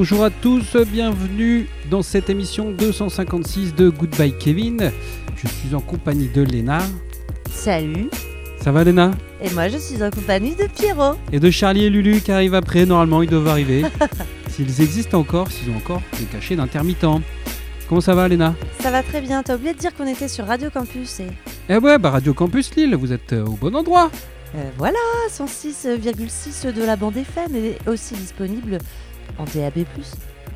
Bonjour à tous, bienvenue dans cette émission 256 de Goodbye Kevin. Je suis en compagnie de Léna. Salut. Ça va Léna? Et moi, je suis en compagnie de Pierrot. Et de Charlie et Lulu qui arrivent après, normalement ils doivent arriver. S'ils existent encore, s'ils ont encore des cachets d'intermittents. Comment ça va Léna? Ça va très bien. T'as oublié de dire qu'on était sur Radio Campus et Eh ouais, bah Radio Campus Lille, vous êtes euh, au bon endroit. euh, voilà, 106,6 de la bande FM est aussi disponible en DAB+.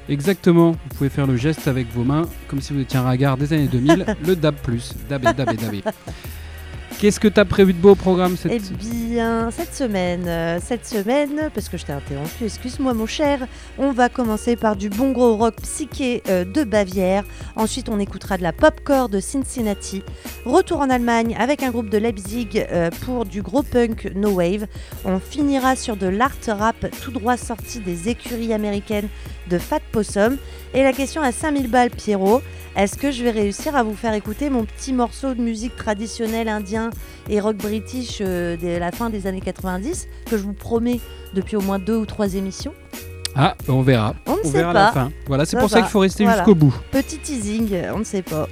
Exactement, vous pouvez faire le geste avec vos mains, comme si vous étiez un regard des années 2000, le DAB+, DAB, DAB, DAB. Qu'est-ce que t'as prévu de beau au programme cette... Eh bien, cette semaine, euh, cette semaine, parce que je t'ai interrompu, excuse-moi mon cher, on va commencer par du bon gros rock psyché euh, de Bavière. Ensuite, on écoutera de la popcore de Cincinnati. Retour en Allemagne avec un groupe de Leipzig euh, pour du gros punk no wave. On finira sur de l'art rap tout droit sorti des écuries américaines de Fat Possum. Et la question à 5000 balles, Pierrot. Est-ce que je vais réussir à vous faire écouter mon petit morceau de musique traditionnelle indien et rock british euh, de la fin des années 90 que je vous promets depuis au moins deux ou trois émissions? Ah, on verra. On ne on sait verra à la pas. fin. Voilà, c'est pour ça qu'il faut rester Voilà. jusqu'au bout. Petit teasing, on ne sait pas.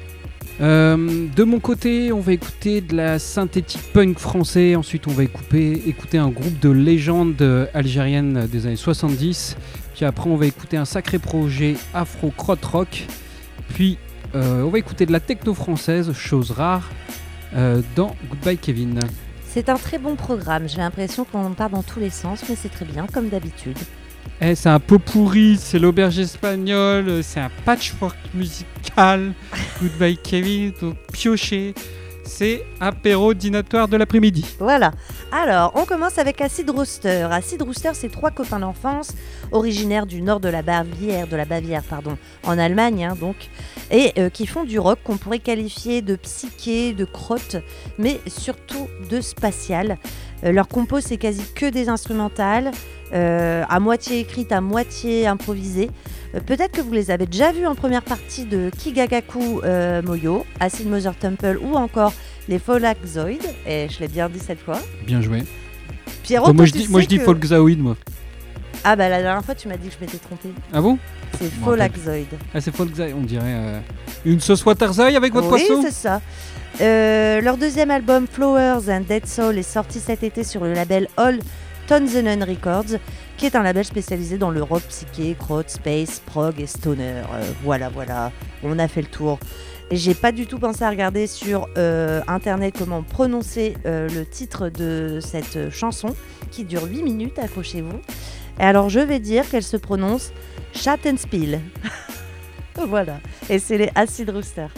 Euh, de mon côté, on va écouter de la synthétique punk français. Ensuite, on va écouter, écouter un groupe de légendes algériennes des années 70. Puis après, on va écouter un sacré projet afro crot rock. Puis, euh, on va écouter de la techno française, chose rare, euh, dans Goodbye Kevin. C'est un très bon programme. J'ai l'impression qu'on part dans tous les sens, mais c'est très bien, comme d'habitude. Eh, c'est un pot pourri, c'est l'auberge espagnole, c'est un patchwork musical. Goodbye Kevin, donc pioché. C'est apéro dînatoire de l'après-midi. Voilà. Alors, on commence avec Acid Rooster. Acid Rooster, c'est trois copains d'enfance, originaires du nord de la Bavière, de la Bavière, pardon, en Allemagne, hein, donc, et euh, qui font du rock qu'on pourrait qualifier de psyché, de crotte, mais surtout de spatial. Euh, leur compo, c'est quasi que des instrumentales, euh, à moitié écrites, à moitié improvisées. Euh, Peut-être que vous les avez déjà vus en première partie de Kigagaku euh, Moyo, Acid Mother Temple ou encore les Folaxoid, et je l'ai bien dit cette fois. Bien joué. Pierrot, moi, je dis, moi je dis moi. Ah bah la dernière fois tu m'as dit que je m'étais trompée. Ah bon? C'est Folaxoid. Ah, c'est Folkzaoid, on dirait. euh, Une sauce Waterzoy avec votre oui, poisson? c'est ça. Euh, leur deuxième album Flowers and Dead Soul est sorti cet été sur le label All Tonzenen Records, qui est un label spécialisé dans le rock psyché, crowd, space, prog et stoner. Euh, voilà, voilà, on a fait le tour. J'ai pas du tout pensé à regarder sur euh, internet comment prononcer euh, le titre de cette chanson qui dure 8 minutes, accrochez-vous. Et alors je vais dire qu'elle se prononce Schattenspiel. voilà. Et c'est les Acid Rooster.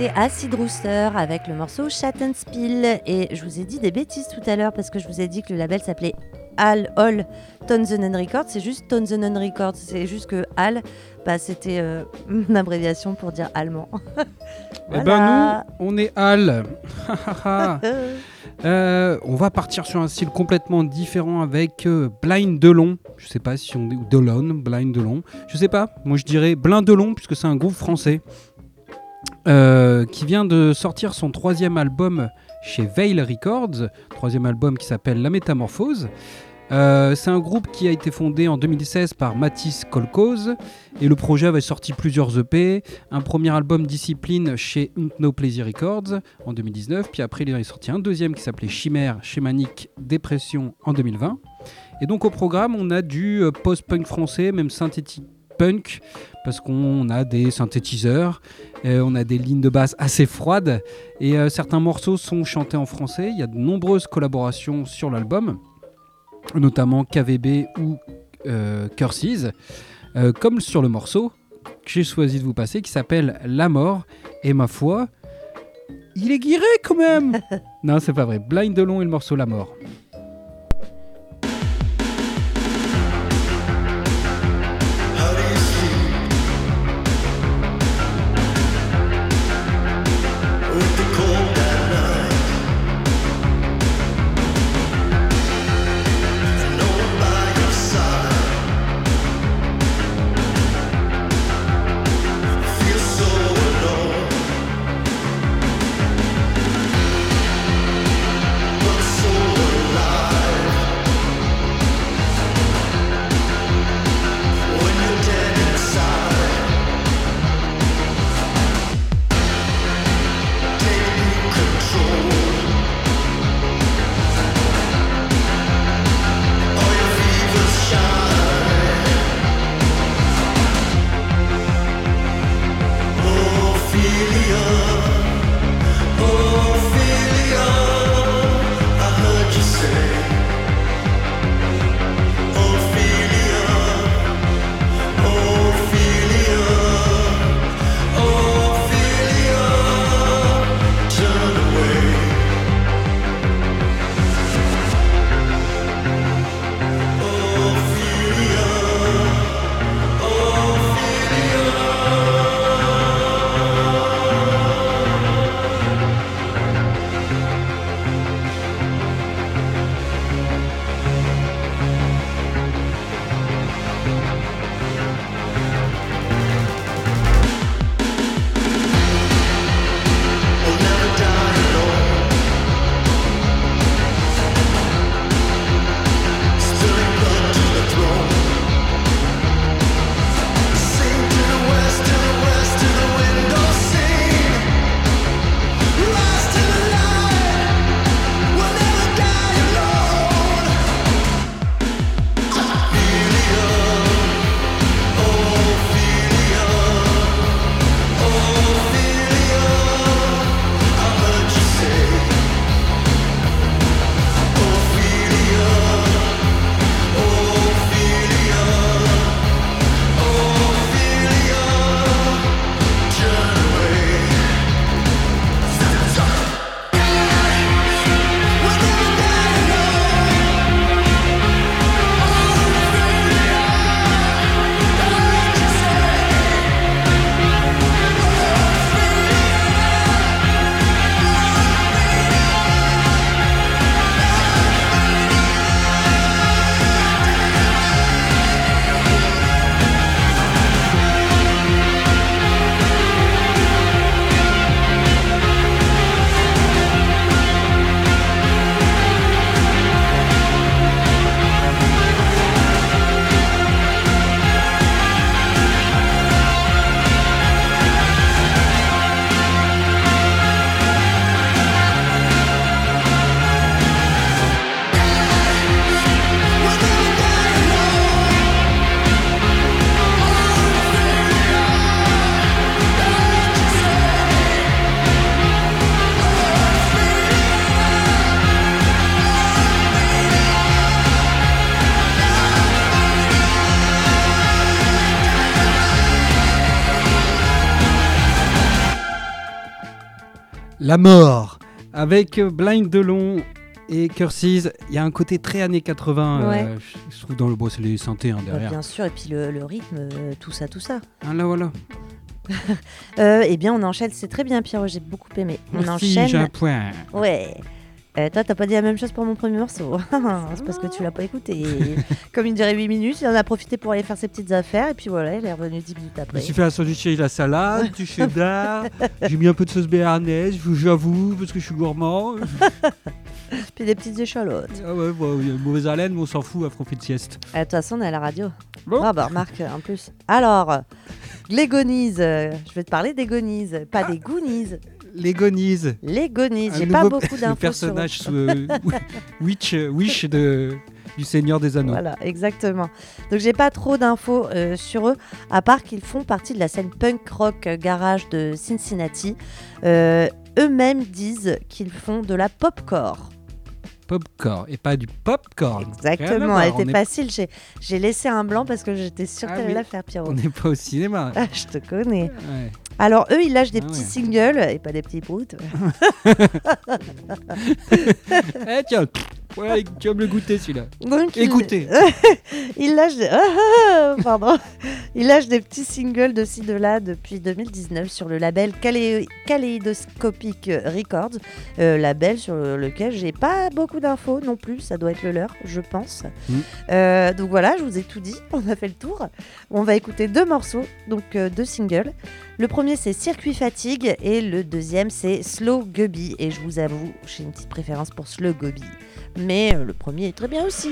C'était Acid Rooster avec le morceau Spill. Et je vous ai dit des bêtises tout à l'heure parce que je vous ai dit que le label s'appelait Al All Tonzenen Records. C'est juste Tonzenen Records. C'est juste que Al, bah, c'était euh, une abréviation pour dire allemand. Eh ben nous, on est Al. Euh, on va partir sur un style complètement différent avec euh, Blind Delon. Je sais pas si on dit ou Delon, Blind Delon. Je sais pas. Moi je dirais Blind Delon puisque c'est un groupe français. Euh, qui vient de sortir son troisième album chez Veil Records, troisième album qui s'appelle La Métamorphose. Euh, c'est un groupe qui a été fondé en 2016 par Mathis Kolkoz et le projet avait sorti plusieurs EP, un premier album Discipline chez No Pleasure Records en 2019, puis après il est sorti un deuxième qui s'appelait Chimère, Schémanique, Dépression en 2020. Et donc au programme on a du euh, post-punk français, même synthétique punk, parce qu'on a des synthétiseurs, euh, on a des lignes de basse assez froides, et euh, certains morceaux sont chantés en français. Il y a de nombreuses collaborations sur l'album, notamment KVB ou euh, Curses, comme sur le morceau que j'ai choisi de vous passer, qui s'appelle La mort, et ma foi, il est guiré quand même Non, c'est pas vrai. Blind Delon et le morceau La mort. La mort avec Blind Delon et Curses. Il y a un côté très années 80, Ouais. euh, je je trouve dans le bois, c'est les synthés hein, Bah, derrière. bien sûr, et puis le, le rythme, euh, tout ça, tout ça. Ah là voilà. Euh, eh bien, on enchaîne, c'est très bien, Pierrot, j'ai beaucoup aimé. On Merci, j'ai un enchaîne. point. Ouais. Euh, toi, t'as pas dit la même chose pour mon premier morceau. c'est parce que tu l'as pas écouté. Comme il durait 8 minutes, il en a profité pour aller faire ses petites affaires, et puis voilà, il est revenu 10 minutes Je me après. suis fait un sandwich avec la salade, du cheddar, j'ai mis un peu de sauce béarnaise, je vous- j'avoue, parce que je suis gourmand. Puis des petites échalotes. Ah ouais, bon, il y a une mauvaise haleine, mais on s'en fout, on fait de sieste. Euh, De toute façon, on est à la radio. Bon. Ah bah remarque, en plus. Alors, les Gonies, euh, je vais te parler des Gonies, pas des Goonies. Les Gonies. Les Gonies, j'ai pas beaucoup Le d'infos personnage sur sous, euh, Witch, Wish de, du Seigneur des Anneaux. Voilà, exactement. Donc j'ai pas trop d'infos euh, sur eux, à part qu'ils font partie de la scène punk rock euh, garage de Cincinnati. Euh, Eux-mêmes disent qu'ils font de la popcore. Popcorn, et pas du popcorn. Exactement, elle était facile. J'ai- J'ai laissé un blanc parce que j'étais sûre Ah qu'elle oui. allait la faire, Pierrot. On n'est pas au cinéma. Ah, je te connais. Ouais. Alors eux, ils lâchent des Ah petits ouais. singles et pas des petits proutes. Eh tiens, ouais, tu vas me le goûter celui-là. Donc, Écoutez. il lâche des... Ah, ah, pardon. Il lâche des petits singles de ci de là depuis 2019 sur le label Kalé- Kaleidoscopic Records, euh, label sur lequel j'ai pas beaucoup d'infos non plus, ça doit être le leur, je pense. Mm. Euh, donc voilà, je vous ai tout dit, on a fait le tour. On va écouter deux morceaux, donc euh, deux singles. Le premier c'est Circuit Fatigue et le deuxième c'est Slow Gubby. Et je vous avoue, j'ai une petite préférence pour Slow Gubby. Mais euh, le premier est très bien aussi.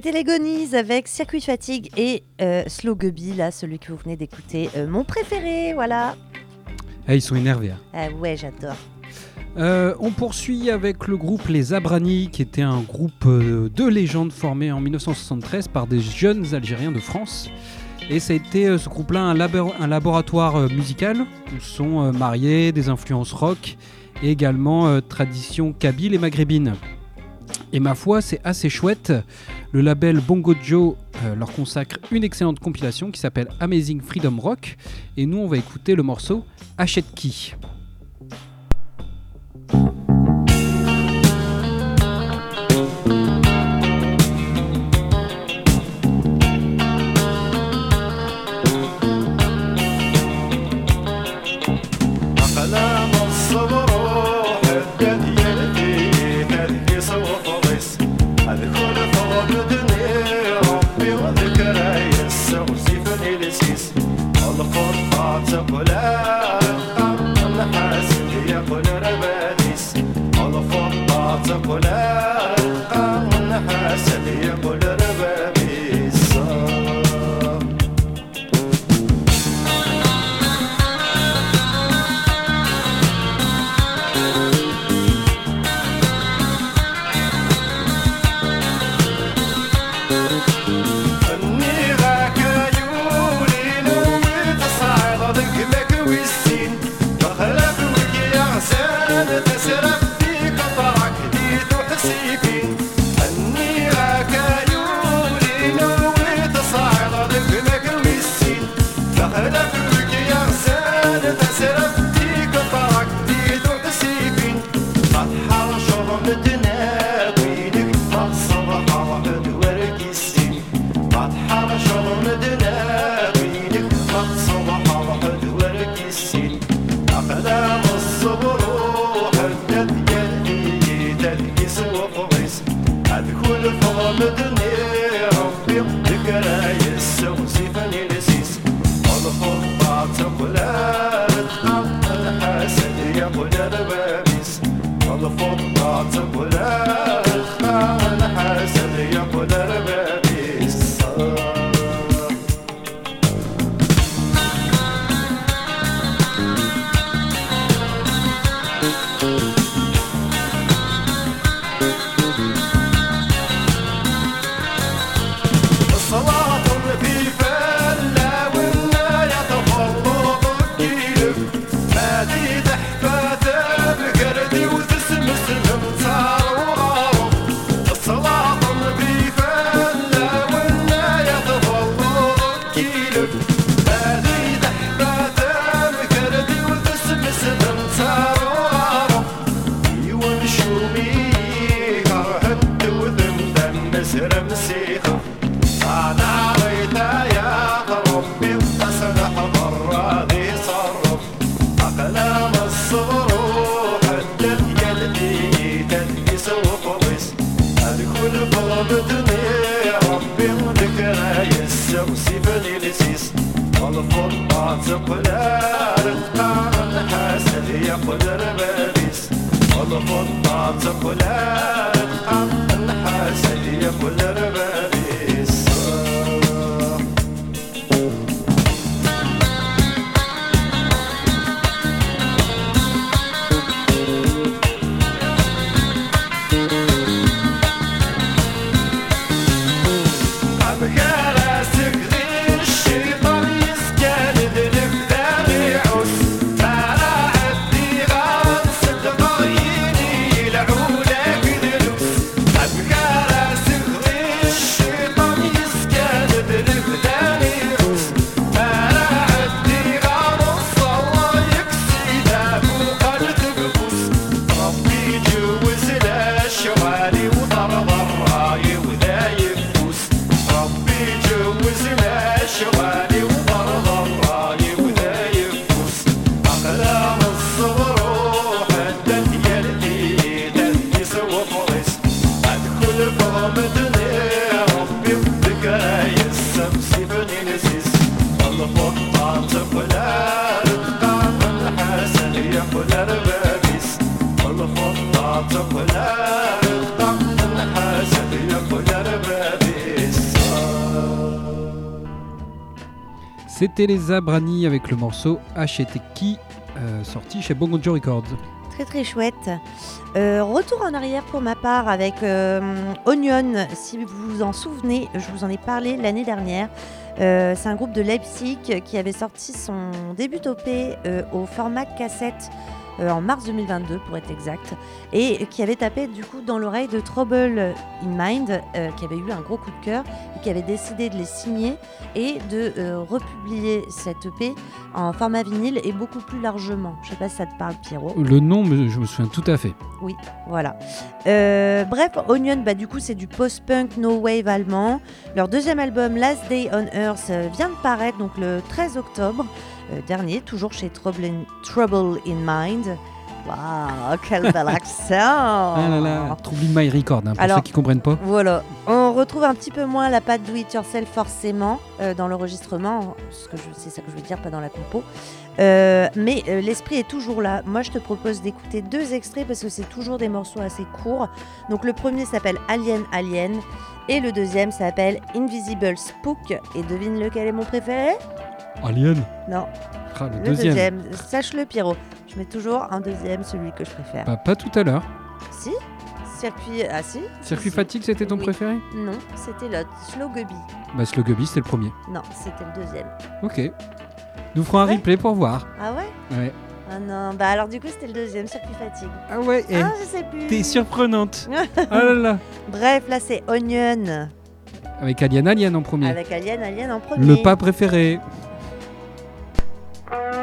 C'était les Gonies avec Circuit Fatigue et euh, Slow Gubby, là, celui que vous venez d'écouter, euh, mon préféré, voilà. Ah, ils sont énervés. hein. Ah ouais, j'adore. Euh, on poursuit avec le groupe Les Abrani, qui était un groupe de légendes formé en 1973 par des jeunes Algériens de France. Et ça a été ce groupe-là un, labo- un laboratoire musical où sont mariés des influences rock et également tradition kabyle et maghrébine. Et ma foi, c'est assez chouette. Le label Bongo Joe euh, leur consacre une excellente compilation qui s'appelle Amazing Freedom Rock. Et nous, on va écouter le morceau Achète qui. C'était les Abrani avec le morceau H.E.T.Ki, euh, sorti chez Bongojo Records. Très très chouette. Euh, retour en arrière pour ma part avec euh, Onion. Si vous vous en souvenez, je vous en ai parlé l'année dernière. Euh, c'est un groupe de Leipzig qui avait sorti son début OP euh, au format cassette en mars 2022 pour être exact, et qui avait tapé du coup dans l'oreille de Trouble in Mind, euh, qui avait eu un gros coup de cœur et qui avait décidé de les signer et de euh, republier cette EP en format vinyle et beaucoup plus largement. Je sais pas si ça te parle Pierrot. Le nom, je me souviens tout à fait. Voilà. Euh, bref, Onion, bah, du coup, c'est du post-punk no wave allemand. Leur deuxième album, Last Day on Earth, euh, vient de paraître donc le 13 octobre euh, dernier, toujours chez Trouble in, Trouble in Mind. Waouh, quel bel accent Ah là là, Trouble in My Record, hein, pour Alors- ceux qui comprennent pas. Voilà, on retrouve un petit peu moins la patte do it yourself forcément euh, dans l'enregistrement, c'est ça que je veux dire, pas dans la compo. Euh, mais euh, l'esprit est toujours là. Moi, je te propose d'écouter deux extraits parce que c'est toujours des morceaux assez courts. Donc le premier s'appelle Alien Alien et le deuxième s'appelle Invisible Spook. Et devine lequel est mon préféré? Alien Non, Ah, le, le deuxième. deuxième. Sache-le, Pierrot. Je mets toujours un deuxième, celui que je préfère. Bah, pas tout à l'heure. Si Circuit. Ah si Circuit Si. Fatigue, c'était ton Oui. préféré Non, c'était l'autre. Slow Gubby. Bah, Slugubby, c'était le premier. Non, c'était le deuxième. Ok. Nous ferons un replay pour voir. Ah ouais? Ouais. Ah non, bah alors du coup c'était le deuxième, circuit fatigue. Ah ouais, eh, Ah je sais plus. t'es surprenante. ah là là. Bref, là c'est Onion Avec Alien Alien en premier. avec Alien Alien en premier. Le pas préféré. Bye.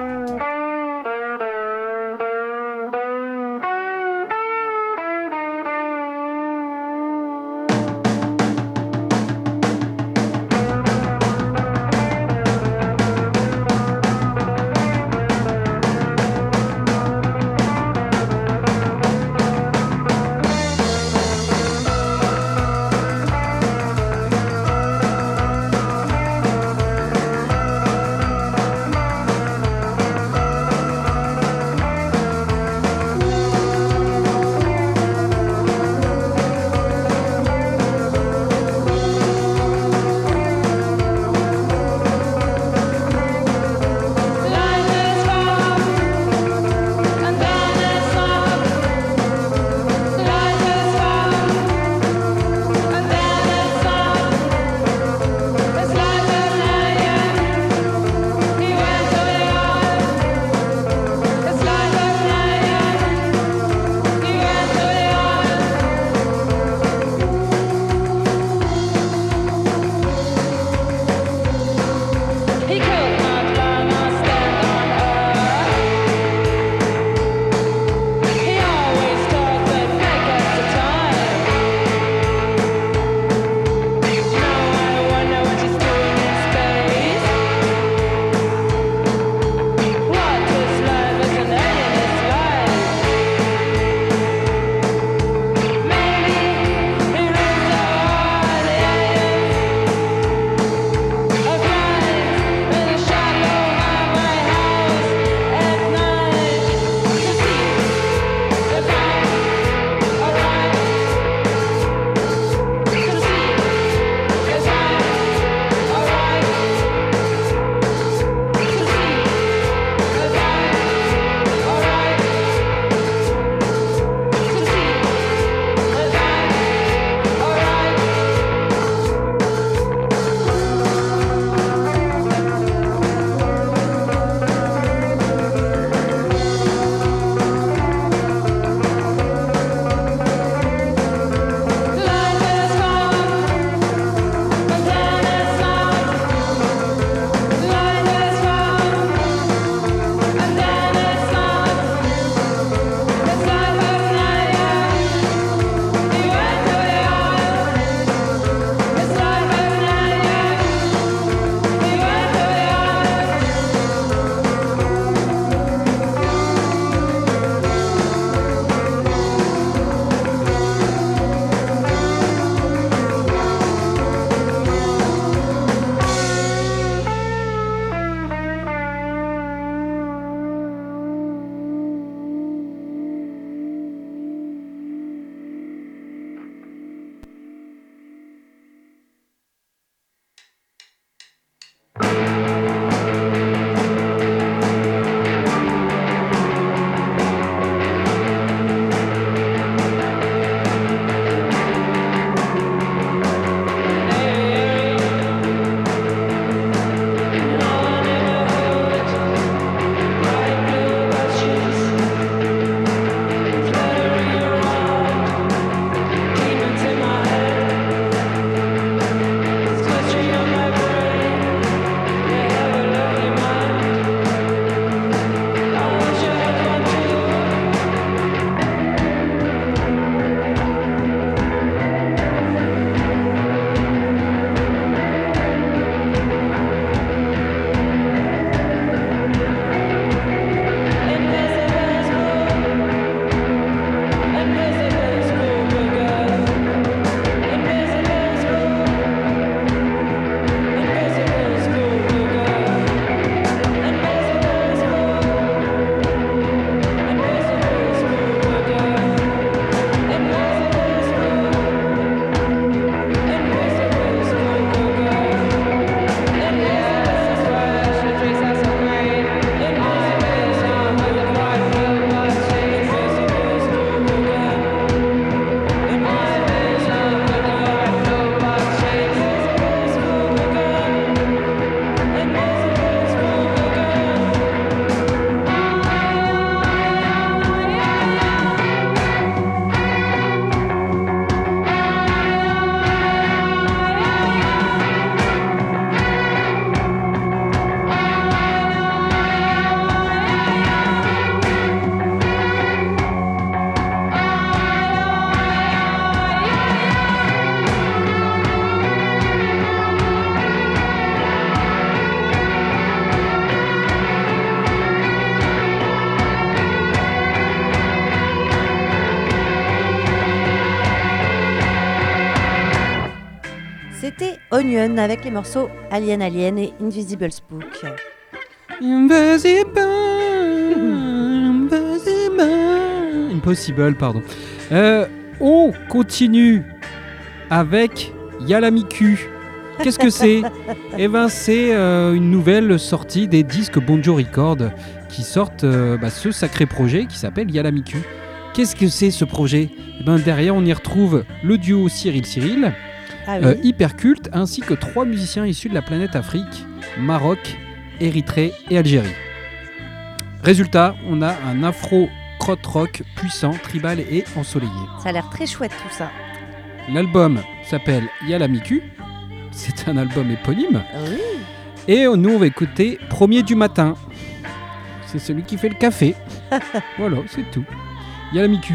Avec les morceaux Alien Alien et Invisible Spook. Invisible, invisible. Impossible, pardon. Euh, on continue avec Yalamiku. Qu'est-ce que c'est Eh ben, c'est euh, une nouvelle sortie des disques Bonjo Record qui sortent euh, bah, ce sacré projet qui s'appelle Yalamiku. Qu'est-ce que c'est ce projet? Eh ben, derrière, on y retrouve le duo Cyril Cyril, Ah oui. euh, hyper culte, ainsi que trois musiciens issus de la planète Afrique, Maroc, Érythrée et Algérie. Résultat, on a un afro crot rock puissant, tribal et ensoleillé. Ça a l'air très chouette tout ça. L'album s'appelle Yalamiku. C'est un album éponyme. Ah Oui. Et nous, on va écouter Premier du matin. C'est celui qui fait le café. voilà, c'est tout. Yalamiku.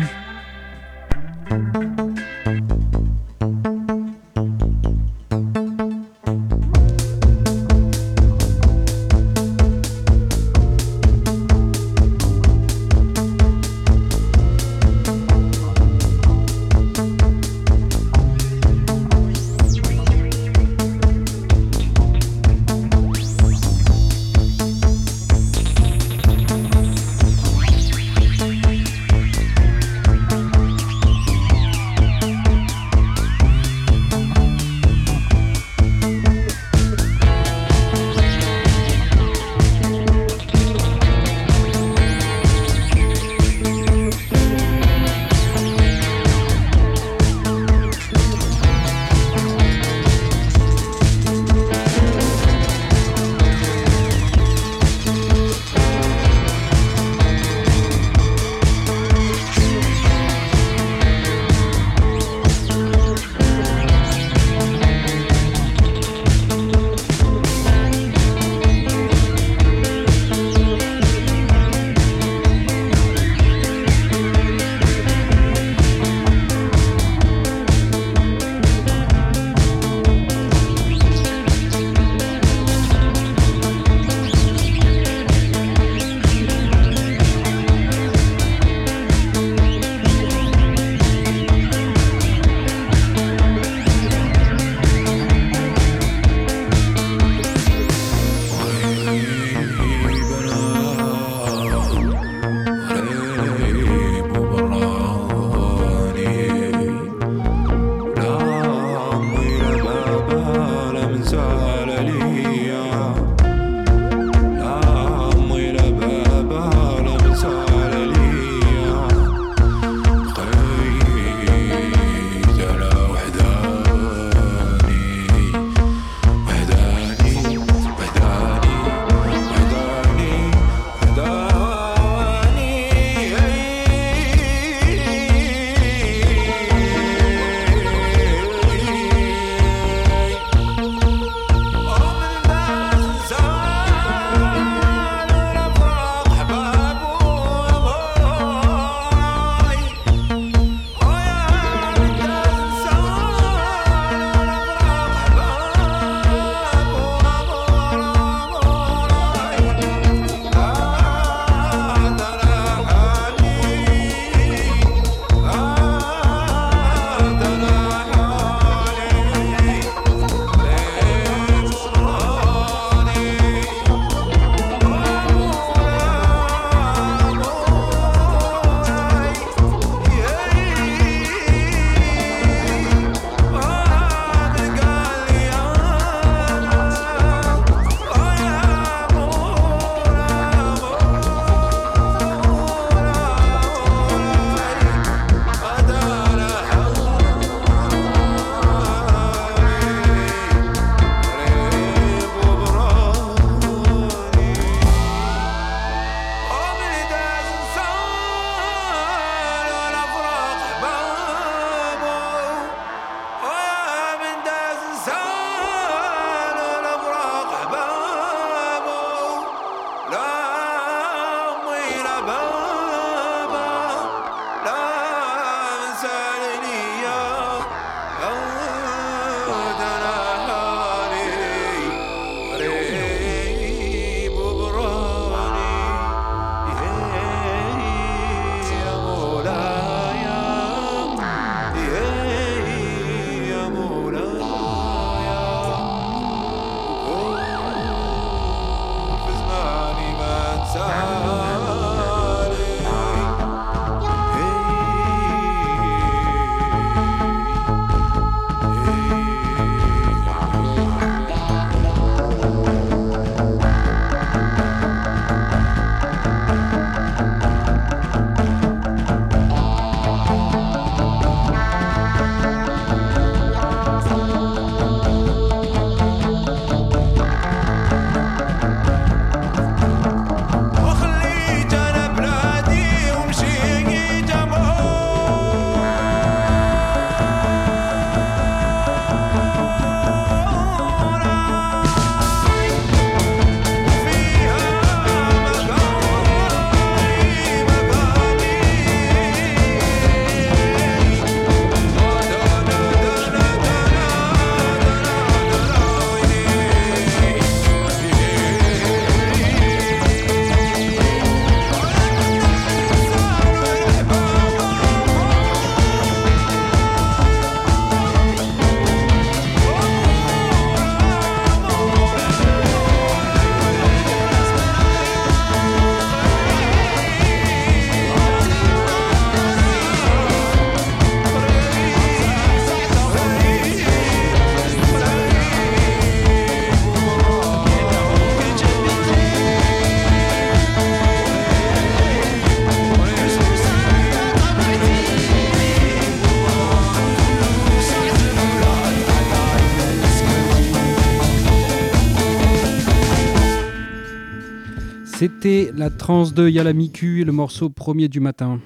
La transe de Yalamiku et le morceau premier du matin.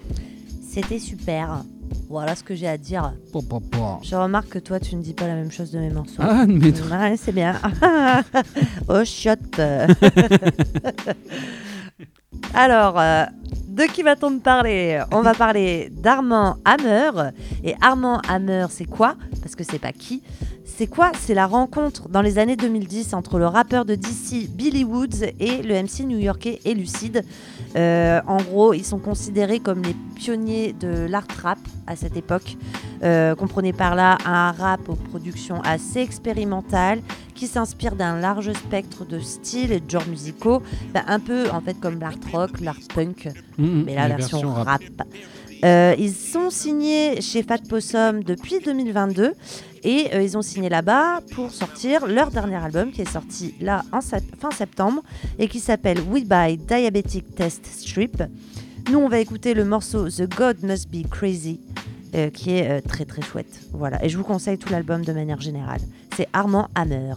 C'était super. Voilà ce que j'ai à dire. Je remarque que toi, tu ne dis pas la même chose de mes morceaux. Ah, mais Ouais, c'est bien. oh, shot. Alors, euh, de qui va-t-on parler? On va parler d'Armand Hammer. Et Armand Hammer, c'est quoi? Parce que c'est pas qui. C'est quoi C'est la rencontre dans les années 2010 entre le rappeur de DC Billy Woods et le MC new-yorkais Elucide. Euh, en gros, ils sont considérés comme les pionniers de l'art rap à cette époque. Euh, comprenez par là un rap aux productions assez expérimentales qui s'inspire d'un large spectre de styles et de genres musicaux, Bah, un peu en fait comme l'art rock, l'art punk, Mm, mm, mais la version rap. Euh, ils sont signés chez Fat Possum depuis 2022 et euh, ils ont signé là-bas pour sortir leur dernier album qui est sorti là en fin septembre et qui s'appelle We Buy Diabetic Test Strip. Nous, on va écouter le morceau The God Must Be Crazy euh, qui est très très chouette. Voilà, et je vous conseille tout l'album de manière générale. C'est Armand Hammer.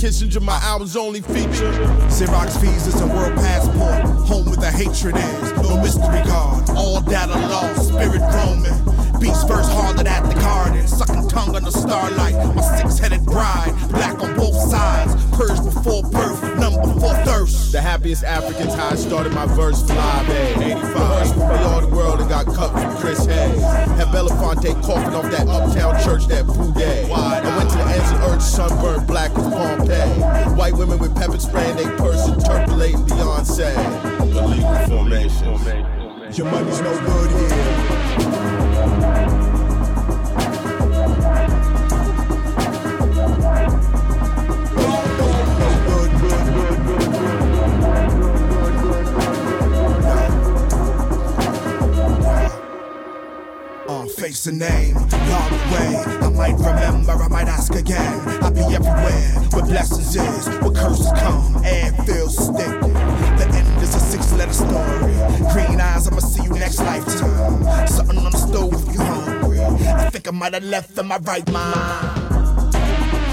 Kissinger, my album's only feature. Xerox visas and world passport. Home where the hatred is. No mystery guard. All data lost. Spirit roaming. Beats first harder at the garden. Sucking tongue under starlight. My six headed bride. Black on both sides. Purged before birth. number before thirst. The happiest Africans, how I started my verse fly Live Aid. 85. Rehearsed for all the world and got cut from Chris Hayes. Had Belafonte coughing off that uptown church, that boudet. I went to the ends of earth, sunburned black as Pompeii. White women with pepper spray in their purse, interpolating Beyonce. Illegal formation. Your money's no good here. Uh, face a name, long way. I might remember, I might ask again. I'll be everywhere where blessings is, where curses come, air feels stinking. The is a six letter story. Green eyes, I'ma see you next lifetime. Something on the stove if you hungry. I think I might have left in my right mind.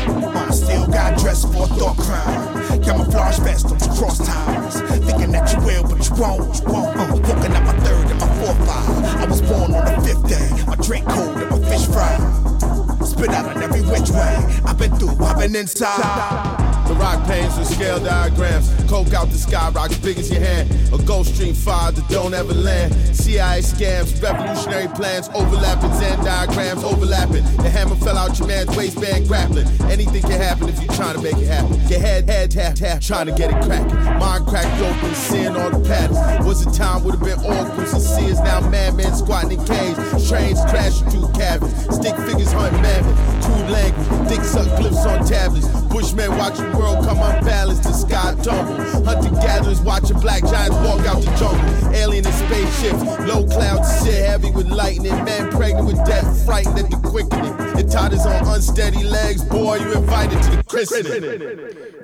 I still got dressed for a thought crime. Camouflage vest on cross towers. Thinking that you will, but you won't. You won't. Uh, walking out my third and my fourth file. I was born on the fifth day. My drink cold and my fish fried. Spit out on every which way. I've been through, I've been inside. The rock panes with scale diagrams. Coke out the sky, rock as big as your hand. A Gulf Stream 5 that don't ever land. CIA scams, revolutionary plans, overlapping Zen diagrams, overlapping. The hammer fell out your man's waistband grappling. Anything can happen if you're trying to make it happen. Your head, head, tap, tap, trying to get it cracking. Mind cracked open, seeing all the patterns. Was a time would have been and seers, now madmen squatting in caves. Trains crashing through cabins. Stick figures hunting mammoth. Crude language, dick suck glyphs on tablets. Bushmen watching the world come unbalanced, the sky tumble. Hunter gatherers watching black giants walk out the jungle. Alien in spaceships, low clouds shit heavy with lightning. Man pregnant with death, frightened at the quickening. It totters on unsteady legs, boy, you invited to the christening.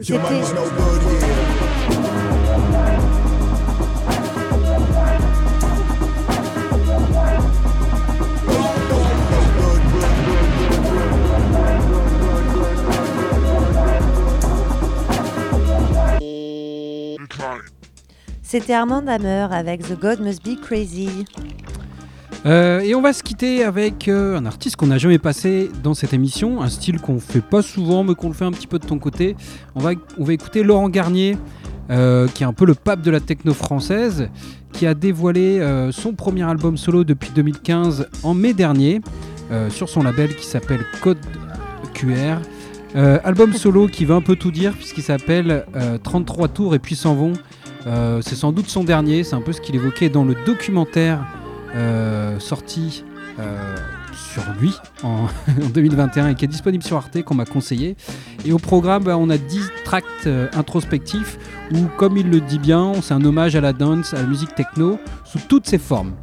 Your money's no good here. C'était Armand Hammer avec The God Must Be Crazy. Euh, et on va se quitter avec euh, un artiste qu'on n'a jamais passé dans cette émission, un style qu'on fait pas souvent mais qu'on le fait un petit peu de ton côté. On va, va écouter Laurent Garnier, euh, qui est un peu le pape de la techno française, qui a dévoilé son premier album solo depuis 2015 en mai dernier sur son label qui s'appelle Code QR. Album solo qui veut un peu tout dire puisqu'il s'appelle euh, 33 tours et puis s'en vont. Euh, c'est sans doute son dernier, c'est un peu ce qu'il évoquait dans le documentaire euh, sorti euh, sur lui en, en 2021 et qui est disponible sur Arte qu'on m'a conseillé. Et au programme, bah, on a 10 tracts introspectifs où, comme il le dit bien, c'est un hommage à la dance, à la musique techno, sous toutes ses formes.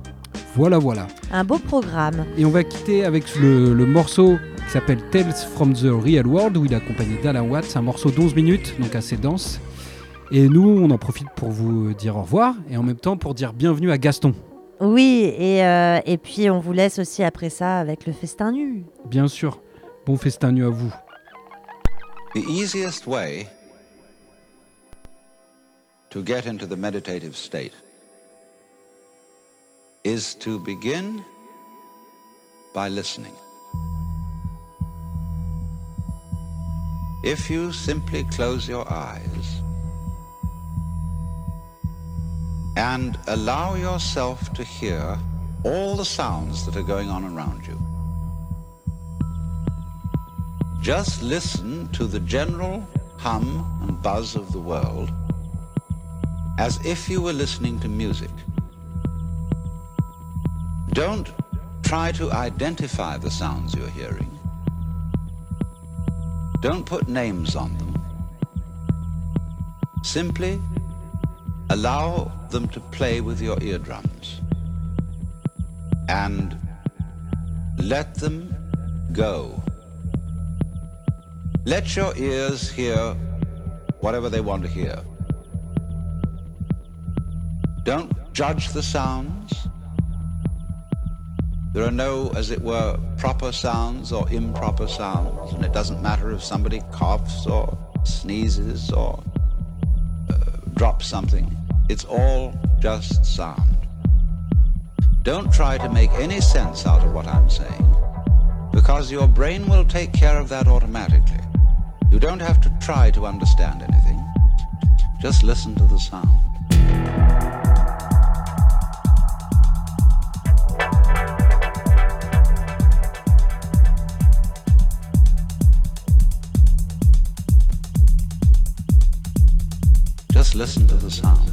Voilà, voilà. Un beau programme. Et on va quitter avec le, le morceau qui s'appelle Tales from the Real World, où il est accompagné d'Alan Watts. C'est un morceau d'11 minutes, donc assez dense. Et nous, on en profite pour vous dire au revoir et en même temps pour dire bienvenue à Gaston. Oui, et, euh, et puis on vous laisse aussi après ça avec le festin nu. Bien sûr. Bon festin nu à vous. The easiest way to get into the meditative state is to begin by listening. If you simply close your eyes and allow yourself to hear all the sounds that are going on around you, just listen to the general hum and buzz of the world as if you were listening to music. Don't try to identify the sounds you're hearing. Don't put names on them. Simply allow them to play with your eardrums and let them go. Let your ears hear whatever they want to hear. Don't judge the sounds. There are no, as it were, proper sounds or improper sounds, and it doesn't matter if somebody coughs or sneezes or uh, drops something. It's all just sound. Don't try to make any sense out of what I'm saying, because your brain will take care of that automatically. You don't have to try to understand anything. Just listen to the sound. Just listen to the sound.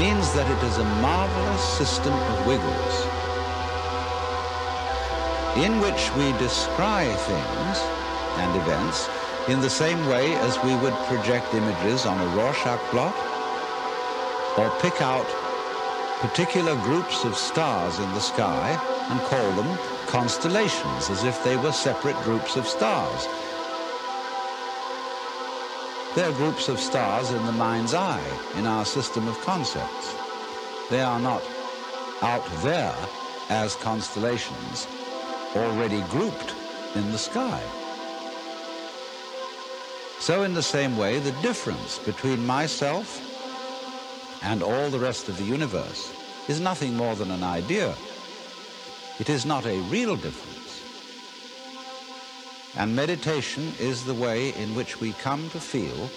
Means that it is a marvelous system of wiggles in which we descry things and events in the same way as we would project images on a Rorschach blot or pick out particular groups of stars in the sky and call them constellations as if they were separate groups of stars. They're groups of stars in the mind's eye, in our system of concepts. They are not out there as constellations, already grouped in the sky. So in the same way, the difference between myself and all the rest of the universe is nothing more than an idea. It is not a real difference. And meditation is the way in which we come to feel